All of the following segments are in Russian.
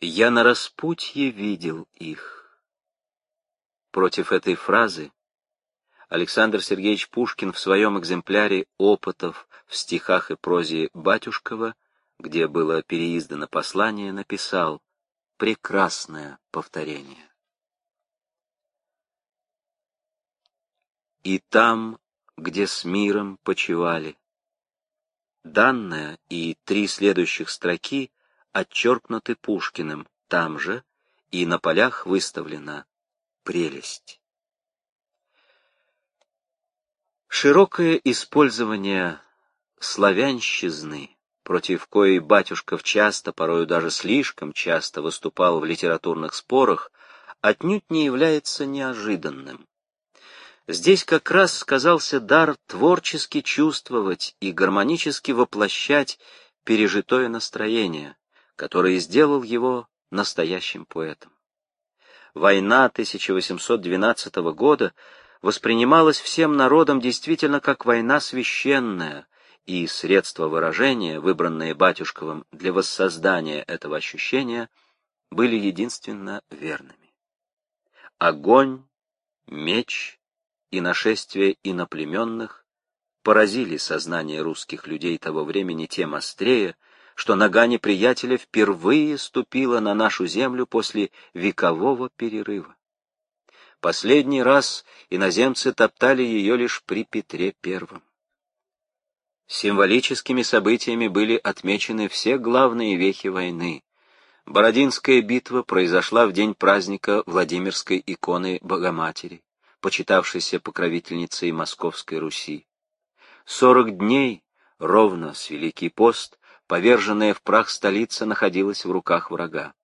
Я на распутье видел их. Против этой фразы Александр Сергеевич Пушкин в своем экземпляре опытов в стихах и прозе Батюшкова, где было переиздано послание, написал прекрасное повторение. И там, где с миром почивали, данная и три следующих строки отчеркнуты Пушкиным там же, и на полях выставлена прелесть. Широкое использование славянщизны, против коей Батюшков часто, порою даже слишком часто выступал в литературных спорах, отнюдь не является неожиданным. Здесь как раз сказался дар творчески чувствовать и гармонически воплощать пережитое настроение, который сделал его настоящим поэтом. Война 1812 года воспринималась всем народом действительно как война священная, и средства выражения, выбранные Батюшковым для воссоздания этого ощущения, были единственно верными. Огонь, меч и нашествие иноплеменных поразили сознание русских людей того времени тем острее, что нога неприятеля впервые ступила на нашу землю после векового перерыва. Последний раз иноземцы топтали ее лишь при Петре Первом. Символическими событиями были отмечены все главные вехи войны. Бородинская битва произошла в день праздника Владимирской иконы Богоматери, почитавшейся покровительницей Московской Руси. Сорок дней, ровно с Великий пост, поверженная в прах столица находилась в руках врага.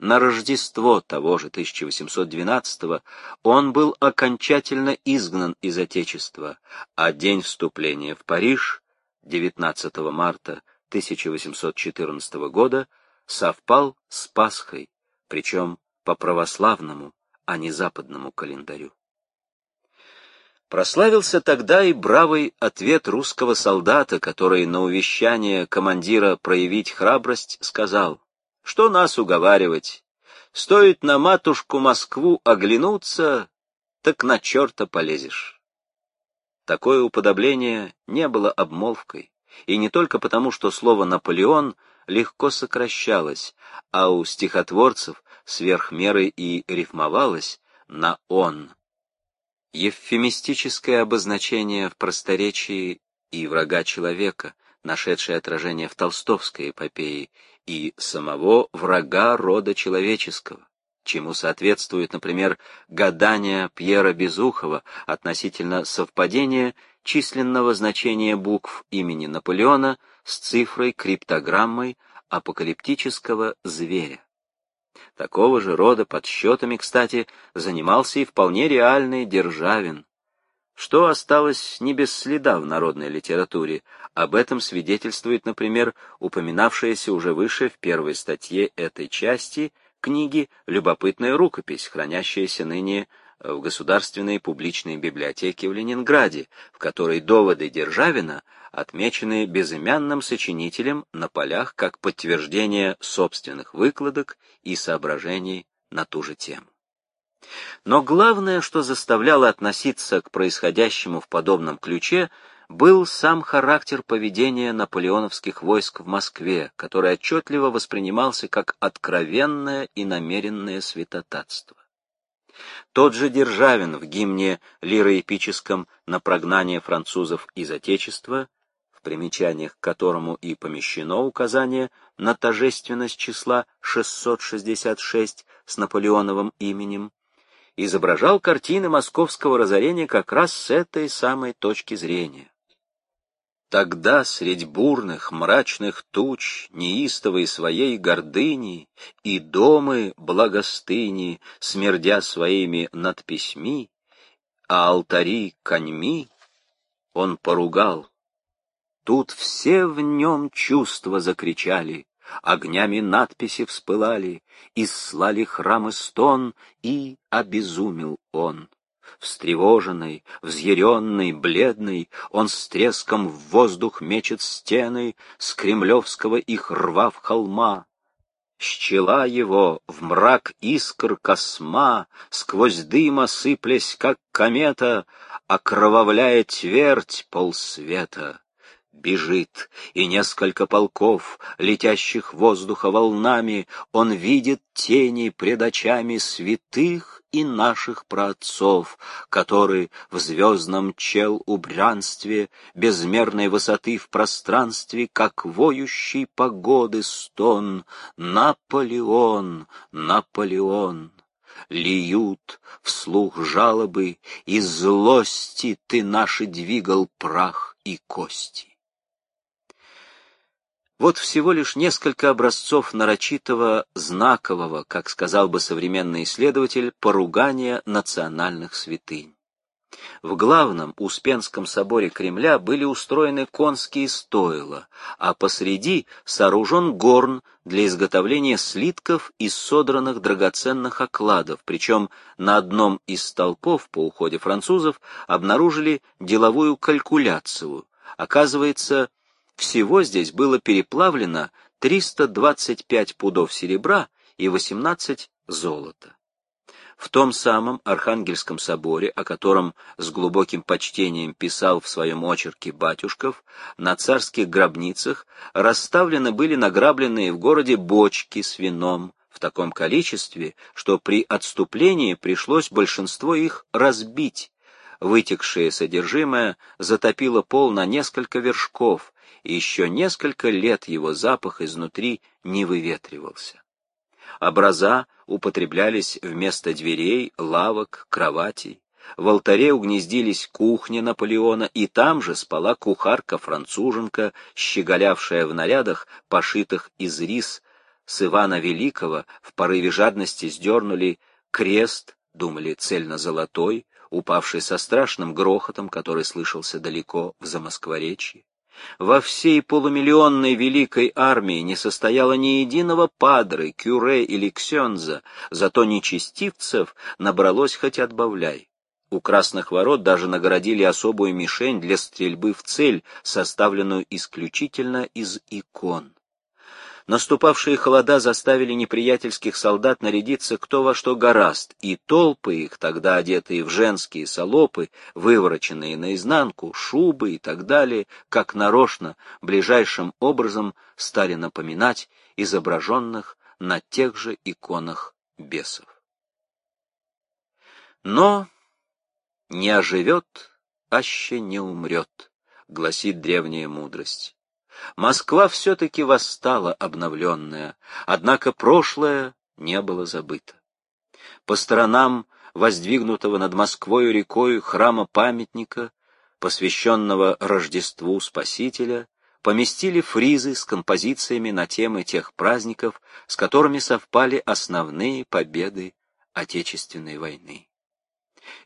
На Рождество того же 1812 он был окончательно изгнан из Отечества, а день вступления в Париж, 19 марта 1814 года, совпал с Пасхой, причем по православному, а не западному календарю. Прославился тогда и бравый ответ русского солдата, который на увещание командира проявить храбрость сказал — что нас уговаривать? Стоит на матушку Москву оглянуться, так на черта полезешь. Такое уподобление не было обмолвкой, и не только потому, что слово «Наполеон» легко сокращалось, а у стихотворцев сверх меры и рифмовалось на «он». Евфемистическое обозначение в просторечии и врага человека, нашедшее отражение в толстовской эпопее, и самого врага рода человеческого, чему соответствует, например, гадание Пьера Безухова относительно совпадения численного значения букв имени Наполеона с цифрой криптограммой апокалиптического зверя. Такого же рода подсчетами, кстати, занимался и вполне реальный Державин, что осталось не без следа в народной литературе. Об этом свидетельствует, например, упоминавшаяся уже выше в первой статье этой части книги «Любопытная рукопись», хранящаяся ныне в Государственной публичной библиотеке в Ленинграде, в которой доводы Державина отмечены безымянным сочинителем на полях как подтверждение собственных выкладок и соображений на ту же тему. Но главное, что заставляло относиться к происходящему в подобном ключе, был сам характер поведения наполеоновских войск в Москве, который отчетливо воспринимался как откровенное и намеренное святотатство. Тот же Державин в гимне лироэпическом на прогнание французов из Отечества, в примечаниях к которому и помещено указание на тожественность числа 666 с Наполеоновым именем, изображал картины московского разорения как раз с этой самой точки зрения. Тогда средь бурных, мрачных туч, неистовой своей гордыни, и домы благостыни, смердя своими надписьми, а алтари коньми, он поругал. Тут все в нем чувства закричали, огнями надписи вспылали, и слали храмы стон, и обезумел он. Встревоженный, взъяренный, бледный, он с треском в воздух мечет стены с кремлевского их рва в холма. Щела его в мрак искр косма, Сквозь дыма сыплясь, как комета, Окровавляя твердь полсвета бежит, и несколько полков, летящих воздуха волнами, он видит тени пред очами святых и наших праотцов, которые в звездном чел убранстве безмерной высоты в пространстве, как воющий погоды стон, Наполеон, Наполеон. Льют вслух жалобы, и злости ты наши двигал прах и кости. Вот всего лишь несколько образцов нарочитого, знакового, как сказал бы современный исследователь, поругания национальных святынь. В главном Успенском соборе Кремля были устроены конские стойла, а посреди сооружен горн для изготовления слитков из содранных драгоценных окладов, причем на одном из столпов по уходе французов обнаружили деловую калькуляцию. Оказывается, всего здесь было переплавлено 325 пудов серебра и 18 золота. В том самом Архангельском соборе, о котором с глубоким почтением писал в своем очерке Батюшков, на царских гробницах расставлены были награбленные в городе бочки с вином в таком количестве, что при отступлении пришлось большинство их разбить. Вытекшее содержимое затопило пол на несколько вершков, и еще несколько лет его запах изнутри не выветривался. Образа употреблялись вместо дверей, лавок, кроватей. В алтаре угнездились кухня Наполеона, и там же спала кухарка-француженка, щеголявшая в нарядах, пошитых из рис, с Ивана Великого в порыве жадности сдернули крест, думали цельно-золотой, упавший со страшным грохотом, который слышался далеко в Замоскворечье. Во всей полумиллионной великой армии не состояло ни единого падры, кюре или ксенза, зато нечестивцев набралось хоть отбавляй. У красных ворот даже наградили особую мишень для стрельбы в цель, составленную исключительно из икон. Наступавшие холода заставили неприятельских солдат нарядиться кто во что гораст, и толпы их, тогда одетые в женские салопы, вывороченные наизнанку, шубы и так далее, как нарочно, ближайшим образом стали напоминать изображенных на тех же иконах бесов. Но не оживет, аще не умрет, гласит древняя мудрость. Москва все-таки восстала обновленная, однако прошлое не было забыто. По сторонам воздвигнутого над Москвою рекою храма-памятника, посвященного Рождеству Спасителя, поместили фризы с композициями на темы тех праздников, с которыми совпали основные победы Отечественной войны.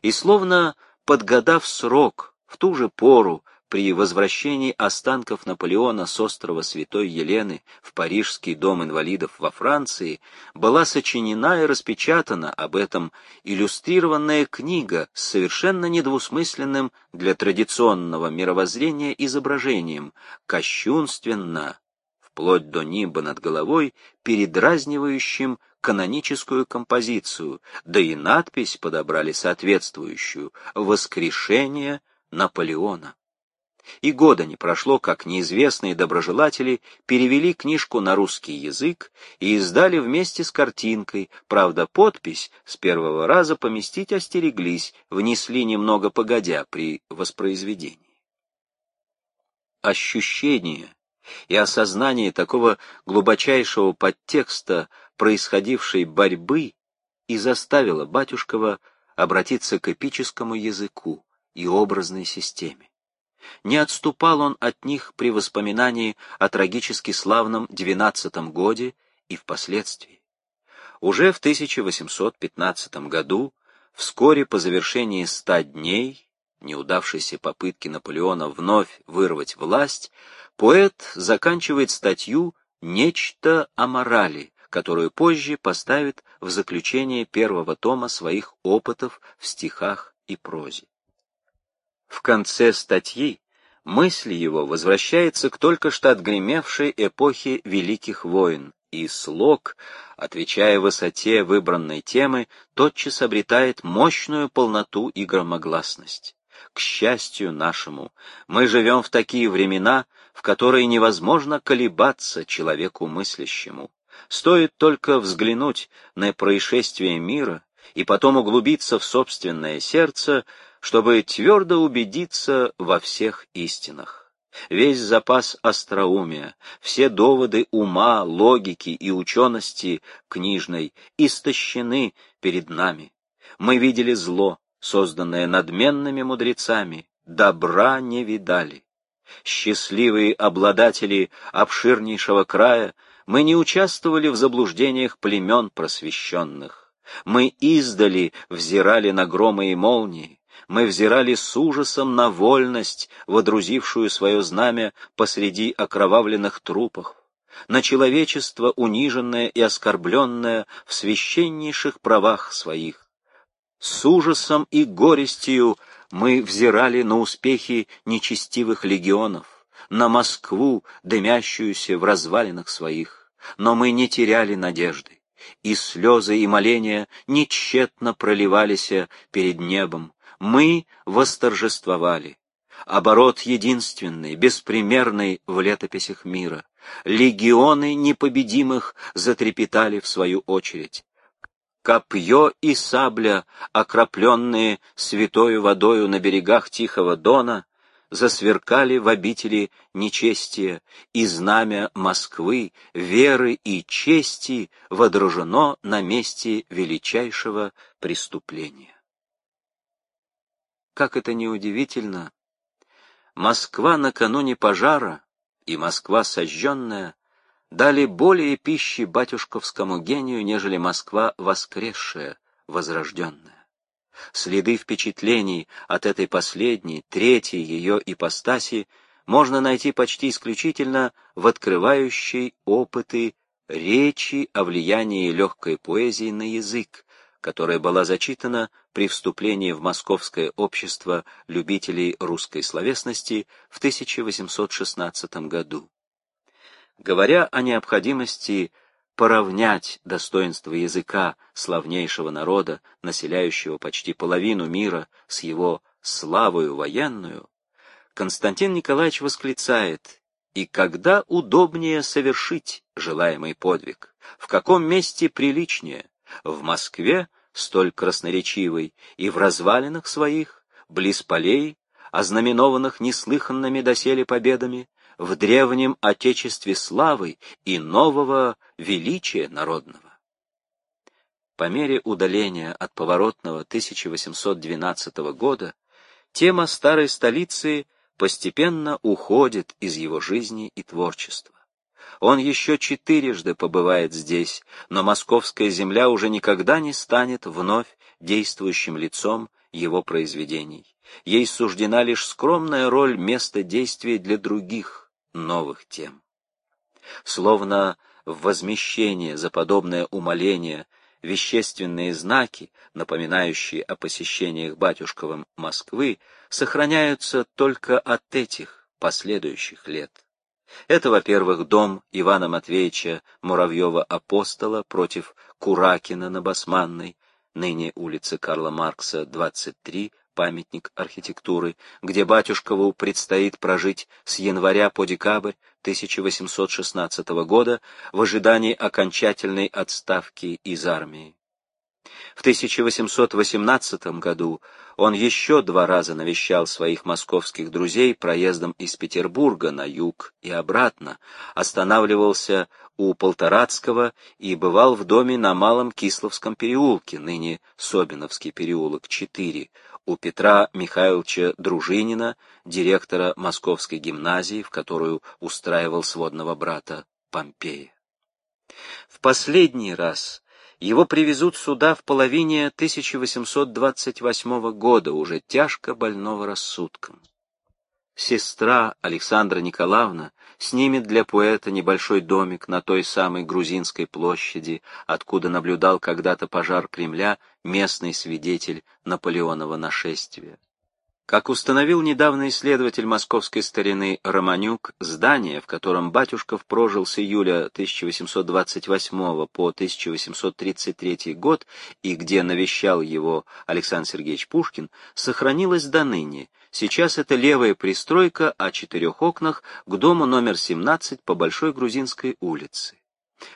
И словно подгадав срок, в ту же пору при возвращении останков Наполеона с острова Святой Елены в Парижский дом инвалидов во Франции была сочинена и распечатана об этом иллюстрированная книга с совершенно недвусмысленным для традиционного мировоззрения изображением, кощунственно, вплоть до нимба над головой, передразнивающим каноническую композицию, да и надпись подобрали соответствующую «Воскрешение Наполеона». И года не прошло, как неизвестные доброжелатели перевели книжку на русский язык и издали вместе с картинкой, правда, подпись с первого раза поместить остереглись, внесли немного погодя при воспроизведении. Ощущение и осознание такого глубочайшего подтекста происходившей борьбы и заставило Батюшкова обратиться к эпическому языку и образной системе. Не отступал он от них при воспоминании о трагически славном двенадцатом годе и впоследствии. Уже в 1815 году, вскоре по завершении ста дней, неудавшейся попытки Наполеона вновь вырвать власть, поэт заканчивает статью «Нечто о морали», которую позже поставит в заключение первого тома своих опытов в стихах и прозе. В конце статьи мысль его возвращается к только что отгремевшей эпохе великих войн, и слог, отвечая высоте выбранной темы, тотчас обретает мощную полноту и громогласность. К счастью нашему, мы живем в такие времена, в которые невозможно колебаться человеку мыслящему. Стоит только взглянуть на происшествия мира и потом углубиться в собственное сердце, чтобы твердо убедиться во всех истинах. Весь запас остроумия, все доводы ума, логики и учености книжной истощены перед нами. Мы видели зло, созданное надменными мудрецами, добра не видали. Счастливые обладатели обширнейшего края, мы не участвовали в заблуждениях племен просвещенных. Мы издали взирали на громы и молнии, мы взирали с ужасом на вольность, водрузившую свое знамя посреди окровавленных трупов, на человечество, униженное и оскорбленное в священнейших правах своих. С ужасом и горестью мы взирали на успехи нечестивых легионов, на Москву, дымящуюся в развалинах своих, но мы не теряли надежды, и слезы и моления нечетно проливались перед небом, мы восторжествовали. Оборот единственный, беспримерный в летописях мира. Легионы непобедимых затрепетали в свою очередь. Копье и сабля, окропленные святою водою на берегах Тихого Дона, засверкали в обители нечестия, и знамя Москвы, веры и чести водружено на месте величайшего преступления. Как это ни удивительно, Москва накануне пожара и Москва сожженная дали более пищи батюшковскому гению, нежели Москва воскресшая, возрожденная. Следы впечатлений от этой последней, третьей ее ипостаси можно найти почти исключительно в открывающей опыты речи о влиянии легкой поэзии на язык, которая была зачитана при вступлении в Московское общество любителей русской словесности в 1816 году. Говоря о необходимости поравнять достоинство языка славнейшего народа, населяющего почти половину мира, с его славою военную, Константин Николаевич восклицает «И когда удобнее совершить желаемый подвиг? В каком месте приличнее? В Москве столь красноречивой, и в развалинах своих, близ полей, ознаменованных неслыханными доселе победами, в древнем отечестве славы и нового величия народного. По мере удаления от поворотного 1812 года тема старой столицы постепенно уходит из его жизни и творчества. Он еще четырежды побывает здесь, но московская земля уже никогда не станет вновь действующим лицом его произведений. Ей суждена лишь скромная роль места действия для других новых тем. Словно в возмещение за подобное умоление вещественные знаки, напоминающие о посещениях батюшковым Москвы, сохраняются только от этих последующих лет. Это, во-первых, дом Ивана Матвеевича Муравьева-Апостола против Куракина на Басманной, ныне улица Карла Маркса, 23, памятник архитектуры, где батюшкову предстоит прожить с января по декабрь 1816 года в ожидании окончательной отставки из армии. В 1818 году он еще два раза навещал своих московских друзей проездом из Петербурга на юг и обратно, останавливался у Полторацкого и бывал в доме на Малом Кисловском переулке, ныне Собиновский переулок, 4, у Петра Михайловича Дружинина, директора Московской гимназии, в которую устраивал сводного брата Помпея. В последний раз его привезут сюда в половине 1828 года, уже тяжко больного рассудком. Сестра Александра Николаевна снимет для поэта небольшой домик на той самой Грузинской площади, откуда наблюдал когда-то пожар Кремля местный свидетель Наполеонова нашествия. Как установил недавно исследователь московской старины Романюк, здание, в котором Батюшков прожил с июля 1828 по 1833 год и где навещал его Александр Сергеевич Пушкин, сохранилось до ныне. Сейчас это левая пристройка о четырех окнах к дому номер 17 по Большой Грузинской улице.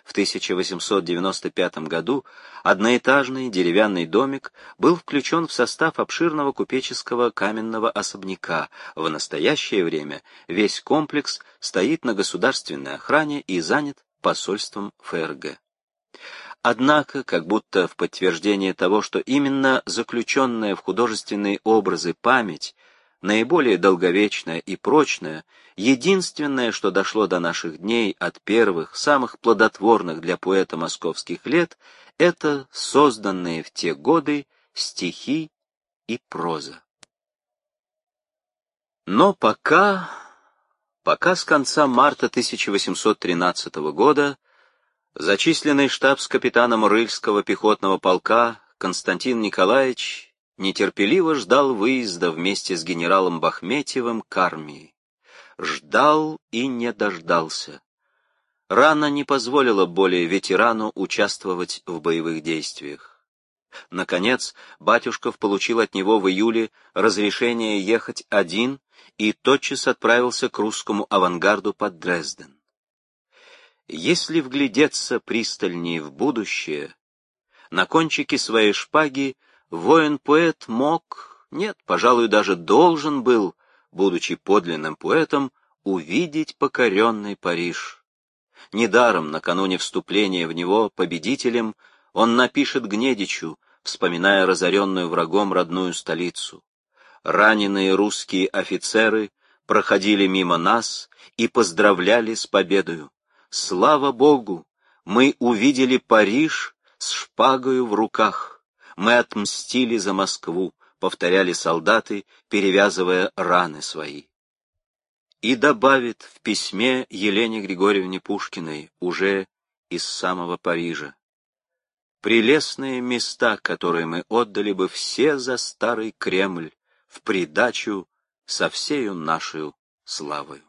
В 1895 году одноэтажный деревянный домик был включен в состав обширного купеческого каменного особняка. В настоящее время весь комплекс стоит на государственной охране и занят посольством ФРГ. Однако, как будто в подтверждение того, что именно заключенная в художественные образы память наиболее долговечная и прочная, единственное, что дошло до наших дней от первых, самых плодотворных для поэта московских лет, это созданные в те годы стихи и проза. Но пока, пока с конца марта 1813 года зачисленный штабс-капитаном Рыльского пехотного полка Константин Николаевич нетерпеливо ждал выезда вместе с генералом Бахметьевым к армии. Ждал и не дождался. Рана не позволила более ветерану участвовать в боевых действиях. Наконец, Батюшков получил от него в июле разрешение ехать один и тотчас отправился к русскому авангарду под Дрезден. Если вглядеться пристальнее в будущее, на кончике своей шпаги воин-поэт мог, нет, пожалуй, даже должен был, будучи подлинным поэтом, увидеть покоренный Париж. Недаром накануне вступления в него победителем он напишет Гнедичу, вспоминая разоренную врагом родную столицу. Раненые русские офицеры проходили мимо нас и поздравляли с победою. Слава Богу, мы увидели Париж с шпагою в руках. Мы отмстили за Москву, повторяли солдаты, перевязывая раны свои. И добавит в письме Елене Григорьевне Пушкиной уже из самого Парижа. Прелестные места, которые мы отдали бы все за старый Кремль, в придачу со всею нашу славою.